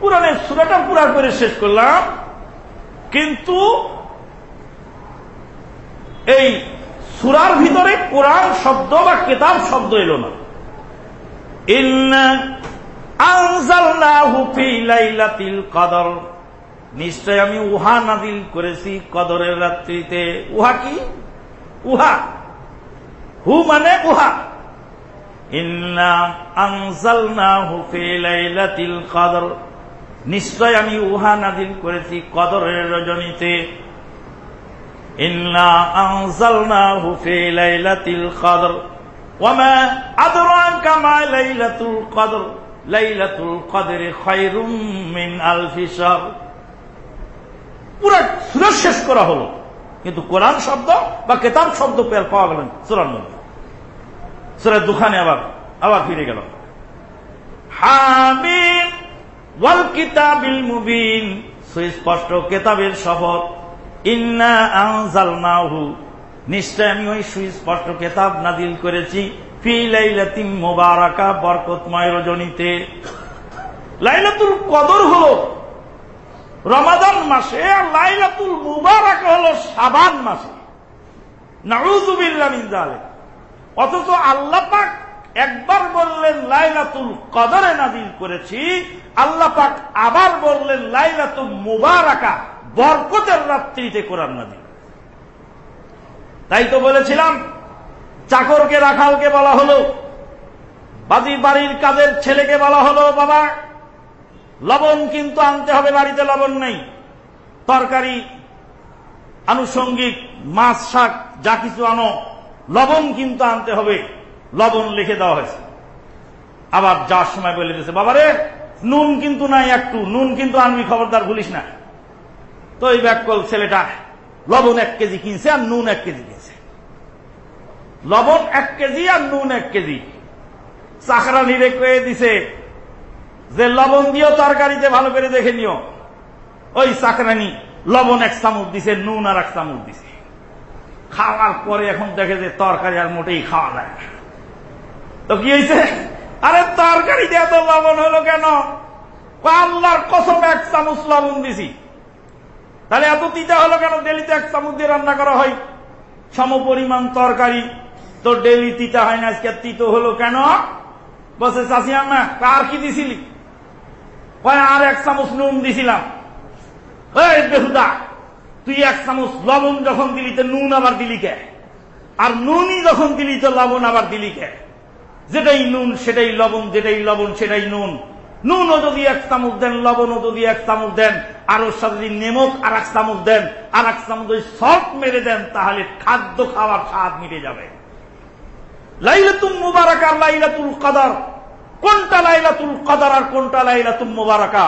কোরআনের সুরাটা পুরা করে শেষ করলাম। কিন্তু এই সুরার ভিতরে কোরআন শব্দ বা কেতাব শব্দ এলো না। নিশ্চয় আমি উহা নাদিল করেছি কদরের রাত্রিতে। উহা কি? উহা। হু মানে উহা। নিশ্চয় আমি না নাদিল করেছি কদরের রজনীতে ইন্না আনজালনাহু ফি লাইলাতিল কদর। ওয়ামা আদরাকা মা লাইলাতুল কদর। লাইলাতুল কদরে খায়রুম মিন আলফি শাহর। পুরো সুরা শেষ করা হলো। কিন্তু কোরআন শব্দ বা কেতাব শব্দ পেয়ার পাওয়া গেল সুরার মধ্যে। সুরা দুখানে আবার আবার ফিরে গেল। হামিম ওয়াল কিতাবিল মুবিন, সুস্পষ্ট কেতাবের শপথ। ইন্না আনজালনাহু, নিশ্চয় আমি ওই সুস্পষ্ট কেতাব নাদিল করেছি ফি লাইলাতিন মুবারাকা, বরকতময় রজনীতে। লাইলাতুল কদর হল রমাদান মাসে, আর লাইলাতুল মুবারাকা হল সাবান মাসে। নাউযুবিল্লাহ মিন যালিক। অথচ আল্লাহ পাক একবার বললেন লাইলাতুল কদরে নাজিল করেছি, আল্লাহ পাক আবার বললেন লাইলাতুল মুবারাকা, বরকতের রাত্রিতে কোরআন নাজিল তাই তো বলেছিলাম, চাকরকে রাখালকে বলা হলো, বাজি বাড়ির কাজের ছেলেকে বলা হলো, বাবা, লবণ কিন্তু আনতে হবে, বাড়িতে লবণ নেই। তরকারি, আনুষঙ্গিক, মাছ, শাক, যা কিছু আনো, লবণ কিন্তু আনতে হবে। লবণ লিখে দেওয়া হয়েছে। আবার যার সময় বলে দিয়েছে, বাবারে, নুন কিন্তু নাই একটু, নুন কিন্তু আনবি, খবরদার ভুলিস না। তো এই ব্যাকল ছেলেটা লবণ এক কেজি কিনছে আর নুন এক কেজি কিনছে লবণ এক কেজি আর নুন এক কেজি। চাকরানিরে কয়ে দিছে, যে লবণ দিও তরকারিতে ভালো করে দেখে নিও। ওই চাকরানি লবণ এক চামচ দিছে, নুন আর এক চামচ দিছে। খাওয়ার পরে এখন দেখে যে তরকারি আর মোটেই খাওয়া যায় না। তো কি হয়েছে আরে তরকারিতে এত লবণ হলো কেন? আল্লাহর কসম এক চামচ লবণ দিছি। তাহলে এত তিতা হলো কেন? ডেলিতে এক চামচ দিয়ে রান্না করা হয়। সম পরিমাণ তরকারি। তো ডেলি তিতা হয় না, আজকে তিতো হলো কেন? বসে চাষি আম্মা কার কি দিছিলি? আর এক চামচ নুন দিছিলাম। বেহুদা, তুই এক চামচ লবণ যখন দিলি, তো নুন আবার দিলি কে? আর নুনই যখন দিলি, তো লবণ আবার দিলি কে? যেটাই নুন, সেটাই লবণ, যেটাই লবণ, সেটাই নুন। নুনও যদি এক চামচ দেন, লবণও যদি এক চামচ দেন আর সাথে যদি নেমক আর এক চামচ দেন আর এক চামচ যদি সল্ট মেরে দেন, তাহলে খাদ্য খাওয়ার স্বাদ মিটে যাবে। লাইলাতুল মুবারক লাইলাতুল কাদার। কোনটা লাইলাতুল কাদার আর কোনটা লাইলাতুল মুবারাকা?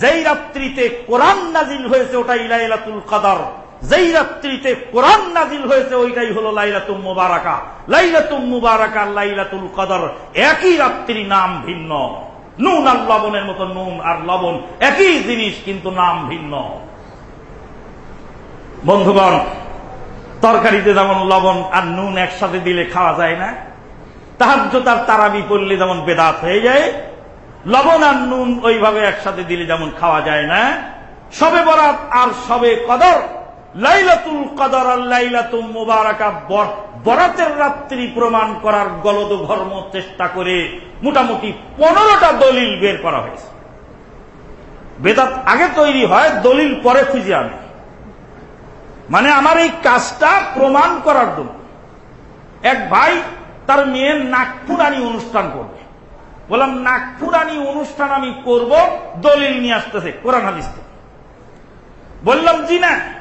যেই রাত্রিতে কোরআন নাজিল হয়েছে, ওটাই লাইলাতুল কাদার। যেই রাত্রিতে কোরআন নাজিল হয়েছে, ওইটাই হলো লাইলাতুল মুবারাকা। লাইলাতুল মুবারাকা, লাইলাতুল কদর, একই রাত্রি নাম ভিন্ন। নুন আর লবণের মতো নুন আর লবণ, একই জিনিস কিন্তু নাম ভিন্ন। বন্ধুগণ, তরকারিতে যেমন লবণ আর নুন একসাথে দিলে খাওয়া যায় না তাহার্য তার তারাবি পড়লে যেমন বেদাত হয়ে যায়, লবণ আর নুন ওইভাবে একসাথে দিলে যেমন খাওয়া যায় না, সবে বরাত আর সবে কদর লাইলাতুল কদর লাইলাতুল মুবারাকা বরাতের রাত্রি প্রমাণ করার গলদ ঘর্ম চেষ্টা করে মোটামুটি পনেরোটা দলিল বের করা হয়েছে। বেদাত আগে তৈরি হয়, দলিল পরে খুঁজে আনে। মানে আমার এই কাজটা প্রমাণ করার জন্য। এক ভাই তার মেয়ের নাগপুরানি অনুষ্ঠান করবে। বললাম, নাগপুরানি অনুষ্ঠান আমি করব, দলিল নিয়ে আসতেছে, কোরআন হাদিস থেকে। বললাম, জি না।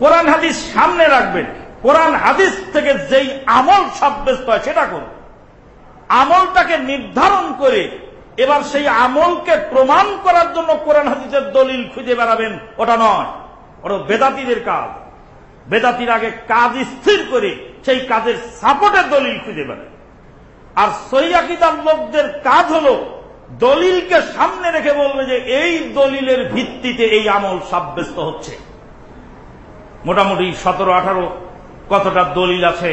কোরআন হাদিস সামনে রাখবেন। কোরআন হাদিস থেকে যেই আমল সাব্যস্ত হয় সেটা করুন। আমলটাকে নির্ধারণ করে এবার সেই আমলকে প্রমাণ করার জন্য কোরআন হাদিসের দলিল খুঁজে বেড়াবেন, ওটা নয়। ওটা বেদাতিদের কাজ। বেদাতির আগে কাজ স্থির করে সেই কাজের সাপোর্টের দলিল খুঁজে বেড়ায়। আর সৈয়াকিদার লোকদের কাজ হল দলিলকে সামনে রেখে বলবে যে এই দলিলের ভিত্তিতে এই আমল সাব্যস্ত হচ্ছে। মোটামুটি সতেরো, আঠারো কতটা দলিল আছে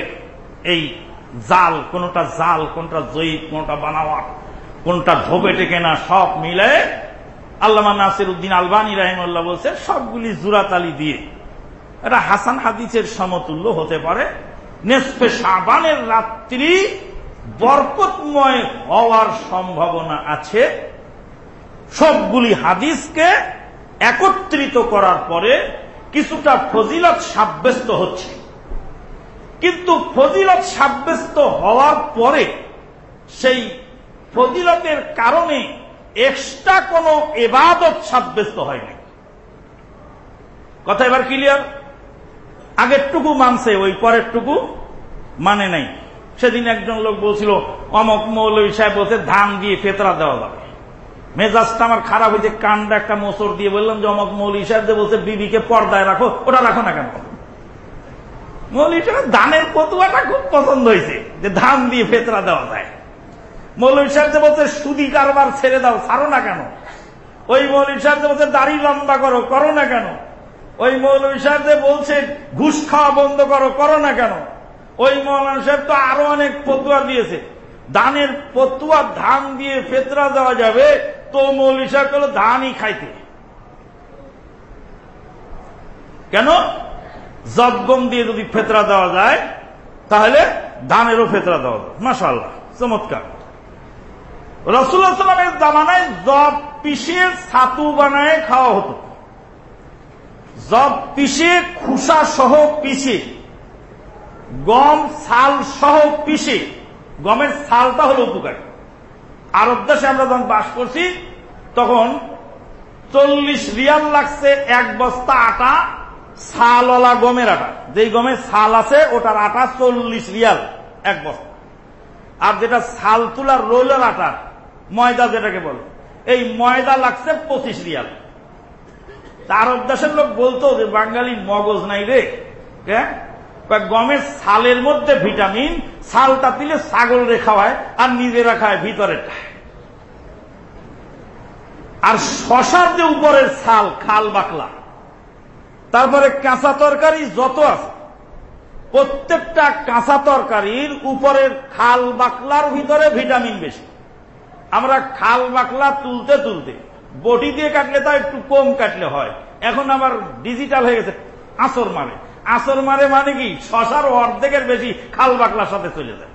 এই জাল, কোনটা জাল, কোনটা জয়ীব কোনটা বানাওয়া কোনটা ঢোপে টেকে না, সব মিলে আল্লামা নাসির উদ্দিন আলবানী রাহিমুল্লাহ বলছে, সবগুলি জুরাতালি দিয়ে। এটা হাসান হাদিসের সমতুল্য হতে পারে। নেসফে সাবানের রাত্রি বরকতময় হওয়ার সম্ভাবনা আছে। সবগুলি হাদিসকে একত্রিত করার পরে কিছুটা ফজিলত সাব্যস্ত হচ্ছে। কিন্তু ফজিলত সাব্যস্ত হওয়ার পরে সেই ফজিলতের কারণে এক্সট্রা কোনো এবাদত সাব্যস্ত হয়নি কথা এবার ক্লিয়ার আগেরটুকু মানছে, ওই পরেরটুকু মানে নাই। সেদিন একজন লোক বলছিল, অমক মৌলভী সাহেব বলছে, ধান দিয়ে ফেতরা দেওয়া যাবে। মেজাজটা আমার খারাপ হয়েছে, কানটা একটা মোসর দিয়ে বললাম যে, অমক মৌলী সাহেব যে বলছে, বিবিকে পর্দায় রাখো, ওটা রাখো না কেন? মৌলী সাহেব ধানের পতুয়াটা খুব পছন্দ হয়েছে, যে ধান দিয়ে ফেতরা দেওয়া যায়। মৌলী সাহেব যে বলছে, সুদি কারবার ছেড়ে দাও, ছাড়ো না কেন? ওই মৌলী সাহেব যে বলছে, দাড়ি লম্বা করো করো না কেন? ওই মৌলভী সাহেব যে বলছে, ঘুষ খাওয়া বন্ধ করো করো না কেন? ওই মৌলানা সাহেব তো আরও অনেক পতুয়া দিয়েছে। ধানের পতুয়া ধান দিয়ে ফেতরা দেওয়া যাবে তো মৌলী সাহেব হলো ধানই খাইতে। কেন? জগম দিয়ে যদি ফেতরা দেওয়া যায়, তাহলে ধানেরও ফেতরা দেওয়া যায়। মাসাল্লাহ চমৎকার। রসুল্লাহ সাল্লামের জামানায় জব পিষে ছাতু বানায় খাওয়া হতো। জব পিষে খুসা সহ পিষে, গম ছাল সহ পিষে। গমের ছালটা হলো উপকারী। আরব দেশে আমরা যখন বাস করছি, তখন চল্লিশ রিয়াল লাগছে এক বস্তা আটা ছালওয়ালা গমের আটা। যেই গমের ছাল আছে, ওটার আটা চল্লিশ রিয়াল এক বস্তা। আর যেটা ছাল তুলার রোলের আটা, ময়দা যেটাকে বলে, এই ময়দা লাগছে পঁচিশ রিয়াল। আরব দেশের লোক বলতো যে, বাঙালি মগজ নাই রে। হ্যাঁ গমের ছালের মধ্যে ভিটামিন ছালটা দিলে ছাগল রেখা হয় আর নিজেরা খায় ভিতরেটা আর শশার যে উপরের ছাল, খাল বাকলা, তারপরে কাঁচা তরকারি যত আছে, প্রত্যেকটা কাঁচা তরকারির উপরের খাল বাকলার ভিতরে ভিটামিন বেশি। আমরা খাল বাকলা তুলতে তুলতে, বটি দিয়ে কাটলে তা একটু কম কাটলে হয়। এখন আবার ডিজিটাল হয়ে গেছে, আসর মারে। আসর মারে মানে কি? শশার অর্ধেকের বেশি খাল বাকলার সাথে চলে যায়।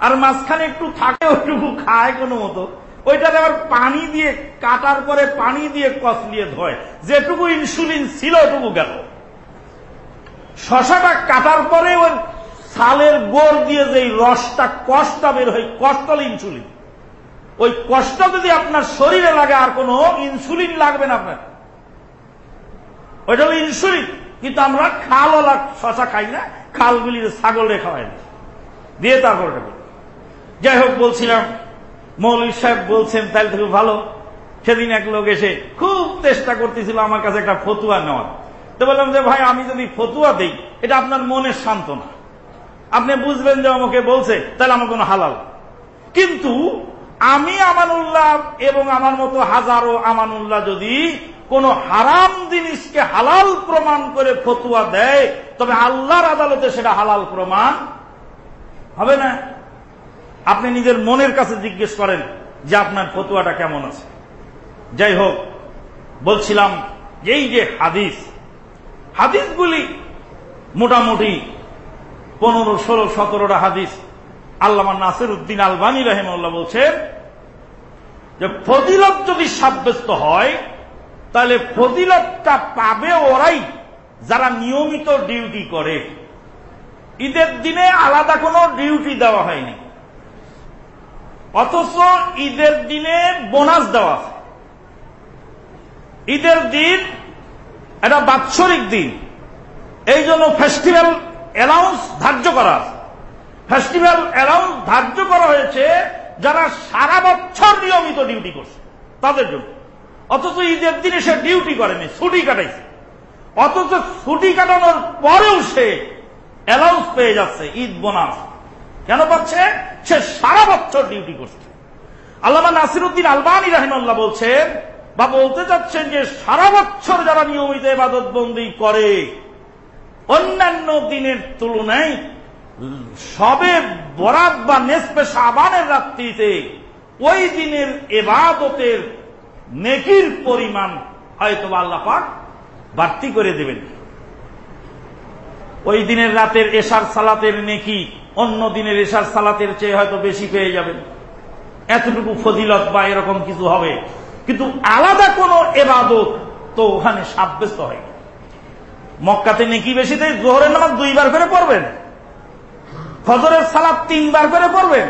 আর মাঝখানে একটু থাকে ওইটুকু খায় কোনো মতো। ওইটাতে আবার পানি দিয়ে, কাটার পরে পানি দিয়ে কসলিয়ে ধোয়। যেটুকু ইনসুলিন ছিল, ওটুকু গেল। শশাটা কাটার পরে ওর সালের গোড় দিয়ে যে রসটা, কষ্টটা বের হয়, কষ্ট ইনসুলিন ওই কষ্ট যদি আপনার শরীরে লাগে, আর কোনো ইনসুলিন লাগবে না আপনার। ওইটা হলো ইনসুলিন কিন্তু আমরা খালওয়ালা শশা খাই না খালগুলি ছাগল রেখা হয় দিয়ে তারপর যাই হোক, বলছিলাম মৌলী সাহেব বলছেন, তাহলে থেকে ভালো। সেদিন এক লোক এসে খুব চেষ্টা করতেছিল আমার কাছে একটা ফতুয়া নেওয়ার। তো বললাম যে, ভাই, আমি যদি ফতুয়া দিই, এটা আপনার মনের সান্ত্বনা। আপনি বুঝবেন যে আমাকে বলছে, তাহলে আমার কোনো হালাল। কিন্তু আমি আমানুল্লাহ এবং আমার মতো হাজারো আমানুল্লাহ যদি কোন হারাম জিনিসকে হালাল প্রমাণ করে ফতুয়া দেয়, তবে আল্লাহর আদালতে সেটা হালাল প্রমাণ হবে না। আপনি নিজের মনের কাছে জিজ্ঞেস করেন যে আপনার ফতুয়াটা কেমন আছে? যাই হোক, বলছিলাম এই যে হাদিস, হাদিসগুলি মোটামুটি পনেরো, ষোলো, সতেরোটা হাদিস আল্লামা নাসির উদ্দিন আলবানী রহেমউল্লাহ বলছেন যে ফজিলত যদি সাব্যস্ত হয়, তাহলে ফজিলতটা পাবে ওরাই যারা নিয়মিত ডিউটি করে। ঈদের দিনে আলাদা কোনো ডিউটি দেওয়া হয়নি। অথচ ঈদের দিনে বোনাস দেওয়া আছে। ঈদের দিন এটা বাৎসরিক দিন। এই জন্য ফেস্টিভ্যাল অ্যালাউন্স ধার্য করা ফেস্টিভ্যাল অ্যালাউন্স ধার্য করা হয়েছে যারা সারা বছর নিয়মিত ডিউটি করছে, তাদের জন্য। অথচ ঈদের দিনে সে ডিউটি করেনি, ছুটি কাটাইছে। অথচ ছুটি কাটানোর পরেও সে অ্যালাউন্স পেয়ে যাচ্ছে ঈদ বোনাস। কেন পাচ্ছে? সে সারা বছর ডিউটি করছে। আল্লাহ আল্লামা নাসিরুদ্দিন আলবানী রাহিমাল্লাহ বলছেন, বা বলতে চাচ্ছেন যে সারা বছর যারা নিয়মিত এবাদত বন্দি করে, অন্যান্য দিনের তুলনায় সবে বরাত বা নেসপে সাবানের রাত্রিতে ওই দিনের এবাদতের নেকির পরিমাণ হয়তো আল্লাহ পাক বাড়তি করে দেবেন। ওই দিনের রাতের এশার সালাতের নেকি অন্য দিনের এশার সালাতের চেয়ে হয়তো বেশি পেয়ে যাবেন। এতটুকু ফজিলত বা এরকম কিছু হবে। কিন্তু আলাদা কোন এবাদত তো ওখানে সাব্যস্ত হয়। মক্কাতে নেকি বেশি দেয় জোহরের নামাজ দুইবার করে পড়বেন। ফজরের সালাদ তিনবার করে পড়বেন।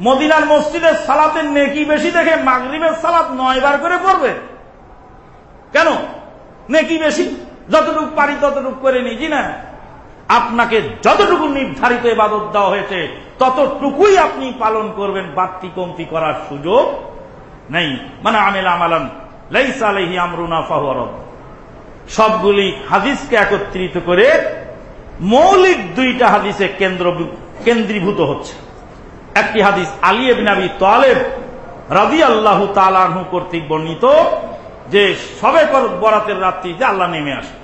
মদিনার মসজিদের সালাতের নেকি বেশি দেখে মাগরিবের সালাদ নয় বার করে পড়বে কেন? নেকি বেশি। যতটুকু পারি ততটুকু করে নিজি না? আপনাকে যতটুকু নির্ধারিত ইবাদত দেওয়া হয়েছে, ততটুকুই আপনি পালন করবেন, বাড়তি কমতি করার সুযোগ নেই। মানে আমেল আমালান, লাইসা আমরুনা ফাহরব সবগুলি হাদিসকে একত্রিত করে মৌলিক দুইটা হাদিসে কেন্দ্র কেন্দ্রীভূত হচ্ছে। একটি হাদিস আলী বিনাবি তোয়ালেব রাজি আল্লাহ তালাহু কর্তৃক বর্ণিত, যে সবে বরাতের রাত্রিতে আল্লাহ নেমে আসে।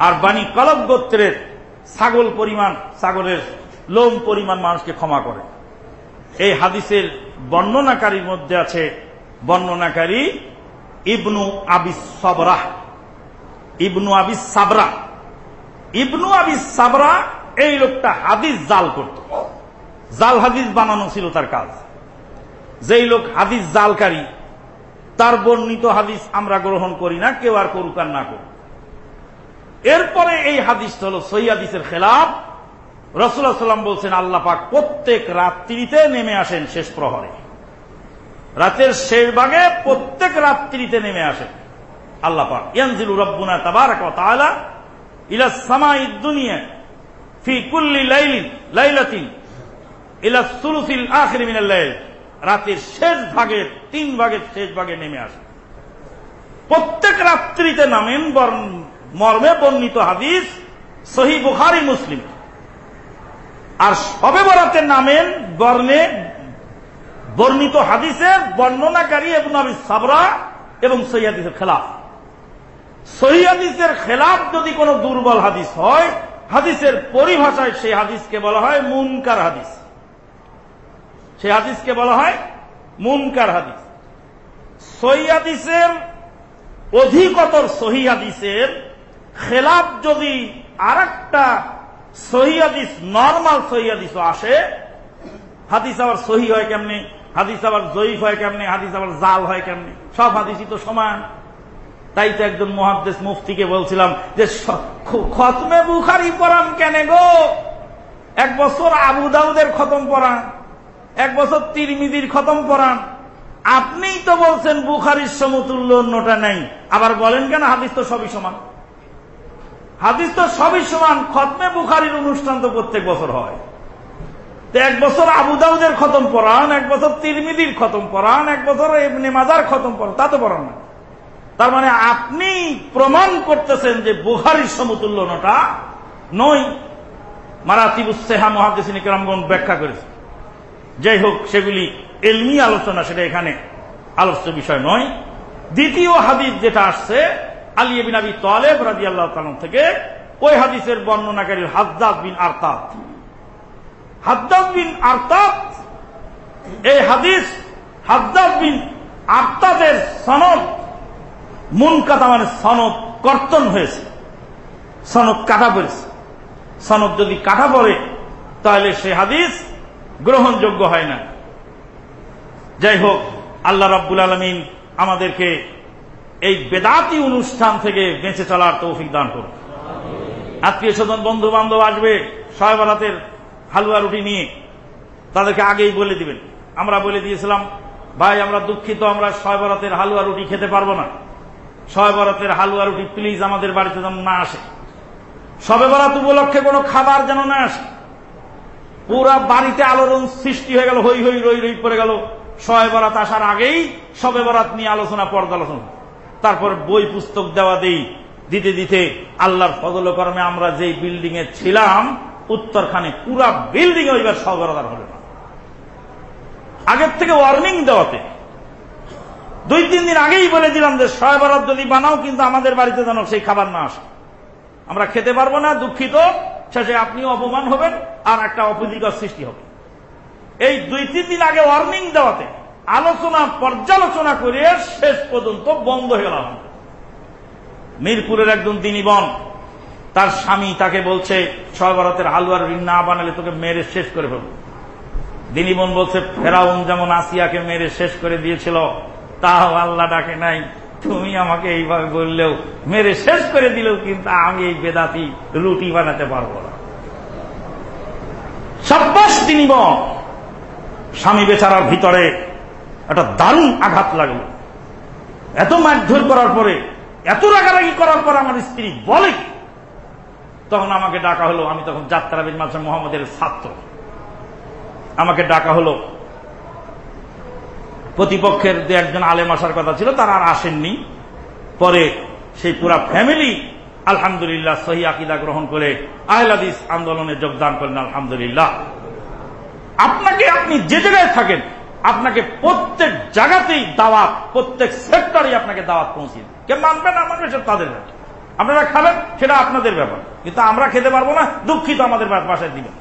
আর বাণী কলব গোত্রের ছাগল পরিমাণ, ছাগলের লোম পরিমাণ মানুষকে ক্ষমা করে। এই হাদিসের বর্ণনাকারীর মধ্যে আছে বর্ণনাকারী ইবনু আবিস সবরা। ইবনু আবিস সাবরা। ইবনু আবিস সাবরা এই লোকটা হাদিস জাল করত। জাল হাদিস বানানো ছিল তার কাজ। যেই লোক হাদিস জালকারী, তার বর্ণিত হাদিস আমরা গ্রহণ করি না, কেউ আর করুক আর না করুক। এরপরে এই হাদিস হল সৈয়াদিসের খেলাফ। রসুল্লাহ সাল্লাম বলছেন, আল্লাহ পাক প্রত্যেক রাত্রিতে নেমে আসেন শেষ প্রহরে। রাতের শেষ ভাগে প্রত্যেক রাত্রিতে নেমে আসেন আল্লাহ পাক। ইয়ানজিলু রব্বুনা তাবারাক ওয়া ইলা সামাই দুনিয়া ফি কুল্লি লাইলিন, লাইলাতিন ইলা সুলুসিল আখির মিনাল লাইল। রাতের শেষ ভাগের, তিন ভাগের শেষ ভাগে নেমে আসেন। প্রত্যেক রাত্রিতে নামেন মর্মে বর্ণিত হাদিস, সহি বুখারি, মুসলিম। আর সবে বরাতের নামেন বর্ণে বর্ণিত হাদিসের বর্ণনাকারী এবং আবি সাবরা এবং সৈয়াদিসের খেলাফ। সহিদের খেলাফ যদি কোনো দুর্বল হাদিস হয়, হাদিসের পরিভাষায় সেই হাদিসকে বলা হয় মুনকার হাদিস। সেই হাদিসকে বলা হয় মুনকার হাদিস। সৈয়াদিসের অধিকতর সহি হাদিসের খেলাফ যদি আর একটা সহিদিস নর্মাল সহিদিস আসে, হাদিস আবার সহি হয় কেমনি? হাদিস আবার জয়ীফ হয় কেমনি? হাদিস আবার জাল হয় কেমনি? সব হাদিসই তো সমান। তাই তো একজন মহাদ্দেশ মুফতিকে বলছিলাম যে খতমে বুখারি পড়ান কেন গো? এক বছর আবু দাউদের খতম পড়ান, এক বছর তিরমিদির খতম পড়ান। আপনিই তো বলছেন বুখারির সমতুল্য অন্যটা নেই। আবার বলেন কেন হাদিস তো সবই সমান? হাদিস তো সবই সমান, খতমে বুখারির অনুষ্ঠান তো প্রত্যেক বছর হয়। এক বছর আবু দাউদের খতম পড়ান, এক বছর তিরমিদির খতম পড়ান, এক বছর এমনি মাজার খতম পড়ান, তা তো পড়ান না। তার মানে আপনি প্রমাণ করতেছেন যে বুহারির সমতুল্যটা নই মারাতিবুসেহা মহাদিসিন রামগণ ব্যাখ্যা করেছে। যাই হোক, সেগুলি এলমি আলোচনা, সেটা এখানে আলোচ্য বিষয় নয়। দ্বিতীয় হাদিস যেটা আসছে আলী বিন আবি তোয়ালেব রাজি আল্লাহ থেকে ওই হাদিসের বর্ণনাকারী হাজদাদ বিন হাদ্দাদ বিন আরতাদ, এই হাদিস বিন আরতাদের সনদ মানে সনদ কর্তন হয়েছে, সনদ কাটা পড়েছে। সনদ যদি কাটা পড়ে, তাহলে সে হাদিস গ্রহণযোগ্য হয় না। যাই হোক, আল্লাহ রাব্বুল আলমিন আমাদেরকে এই বেদাতি অনুষ্ঠান থেকে বেঁচে চলার তৌফিক দান করুন। আত্মীয় স্বজন বন্ধু বান্ধব আসবে সয়বরাতের হালুয়া রুটি নিয়ে, তাদেরকে আগেই বলে দিবেন। আমরা বলে দিয়েছিলাম, ভাই, আমরা দুঃখিত, আমরা সয়বরাতের হালুয়া রুটি খেতে পারব না। সয়বরাতের হালুয়া রুটি প্লিজ আমাদের বাড়িতে যেন না আসে। সবে বরাত উপলক্ষে কোনো খাবার যেন না আসে। পুরা বাড়িতে আলোড়ন সৃষ্টি হয়ে গেল হই হই রই রই পড়ে গেল। শয়ে বরাত আসার আগেই সবে বরাত নিয়ে আলোচনা পর্দালোচনা তারপর বই পুস্তক দেওয়া দেই, দিতে দিতে আল্লাহর ফজল কর্মে আমরা যেই বিল্ডিং এ ছিলাম, উত্তরখানে পুরা বিল্ডিং এ ওইবার সবরাদার হবে না। আগের থেকে ওয়ার্নিং দেওয়াতে। দুই, তিন দিন আগেই বলে দিলাম যে সয়বরাত যদি বানাও, কিন্তু আমাদের বাড়িতে যেন সেই খাবার না আসে। আমরা খেতে পারব না, দুঃখিত। শেষে আপনিও অপমান হবেন, আর একটা অপ্রীতিকর সৃষ্টি হবে। এই দুই, তিন দিন আগে ওয়ার্নিং দেওয়াতে আলোচনা, পর্যালোচনা করে শেষ পর্যন্ত বন্ধ হয়ে গেল মিরপুরের একজন দিনী বন, তার স্বামী তাকে বলছে সয়বরাতের হালুয়ার ঋণ না বানালে তোকে মেরে শেষ করে ফেলব। দিনীবন বলছে, ফেরাউন যেমন আসিয়াকে মেরে শেষ করে দিয়েছিল, তাও আল্লাহ ডাকে নাই। তুমি আমাকে এইভাবে বললেও মেরে শেষ করে দিলেও কিন্তু আমি এই বেদাতি রুটি বানাতে পারব না। সাব্বাস দিনীবন স্বামী বেচারার ভিতরে একটা দারুণ আঘাত লাগল। এত মারধর করার পরে, এত রাগারাগি করার পর আমার স্ত্রী বলে তখন আমাকে ডাকা হলো, আমি তখন যাত্রা বিন মাসে মোহাম্মদের ছাত্র। আমাকে ডাকা হলো, প্রতিপক্ষের যে একজন আলেম আসার কথা ছিল, তারা আর আসেননি। পরে সেই পুরা ফ্যামিলি আলহামদুলিল্লাহ সহি আকিদা গ্রহণ করে আহলাদিস আন্দোলনে যোগদান করেন আলহামদুলিল্লাহ। আপনাকে আপনি যে জায়গায় থাকেন আপনাকে প্রত্যেক জায়গাতেই দাওয়াত, প্রত্যেক সেক্টরে আপনাকে দাওয়াত পৌঁছে কে মানবেন না মানবে সেটা তাদের আপনারা খাবেন, সেটা আপনাদের ব্যাপার। কিন্তু আমরা খেতে পারব না, দুঃখিত আমাদের বাসায় দিবেন।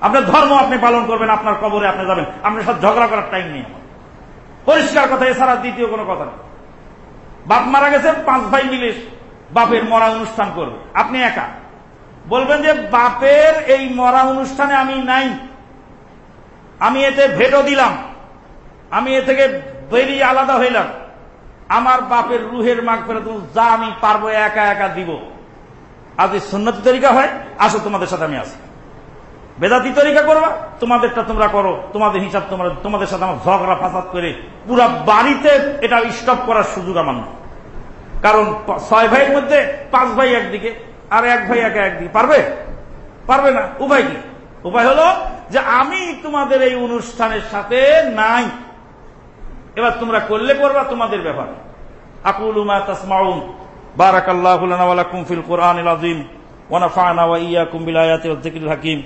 আপনার ধর্ম আপনি পালন করবেন, আপনার কবরে আপনি যাবেন। আপনার সাথে ঝগড়া করার টাইম নেই। পরিষ্কার কথা এছাড়া দ্বিতীয় কোনো কথা নেই। বাপ মারা গেছে পাঁচ ভাই মিলে বাপের মরা অনুষ্ঠান করবে। আপনি একা। বলবেন যে বাপের এই মরা অনুষ্ঠানে আমি নাই। আমি এতে ভেটো দিলাম। আমি এ থেকে বেরিয়ে আলাদা হইলাম। আমার বাপের রুহের মাগ ফেরত যা আমি পারব একা একা দিব। আজ সন্ন্যতি তরিকা হয়, আসো তোমাদের সাথে আমি আসি। বেদাতি তরিকা করবা তোমাদেরটা তোমরা করো, তোমাদের হিসাব তোমরা, তোমাদের সাথে আমার ঝগড়া ফাসাদ করে পুরা বাড়িতে এটা স্টপ করার সুযোগ আমার না কারণ ছয় ভাইয়ের মধ্যে পাঁচ ভাই একদিকে, আর এক ভাই একা একদিকে। পারবে? পারবে না। উপায় কি? উপায় হলো যে আমি তোমাদের এই অনুষ্ঠানের সাথে নাই। এবার তোমরা করলে করবা তোমাদের ব্যাপার। আকুল মা তাসমাউন। বারাকাল্লাহু লানা ওয়া লাকুম ফিল কোরআনিল আযীম। ওয়া নাফা'না ওয়া ইয়াকুম বিল আয়াতি ওয়াল যিকরিল হাকীম।